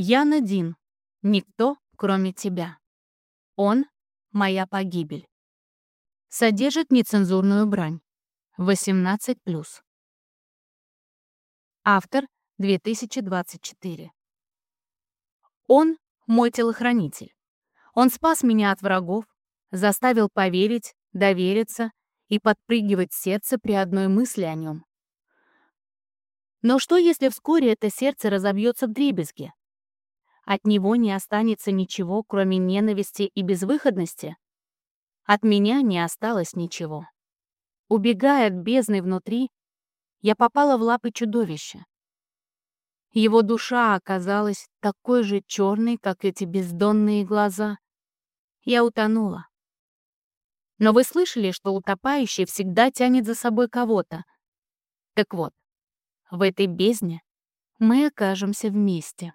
Яна Дин. Никто, кроме тебя. Он — моя погибель. Содержит нецензурную брань. 18+. Автор 2024. Он — мой телохранитель. Он спас меня от врагов, заставил поверить, довериться и подпрыгивать сердце при одной мысли о нем. Но что, если вскоре это сердце разобьется в дребезги? От него не останется ничего, кроме ненависти и безвыходности? От меня не осталось ничего. Убегая от бездны внутри, я попала в лапы чудовища. Его душа оказалась такой же черной, как эти бездонные глаза. Я утонула. Но вы слышали, что утопающий всегда тянет за собой кого-то? Так вот, в этой бездне мы окажемся вместе.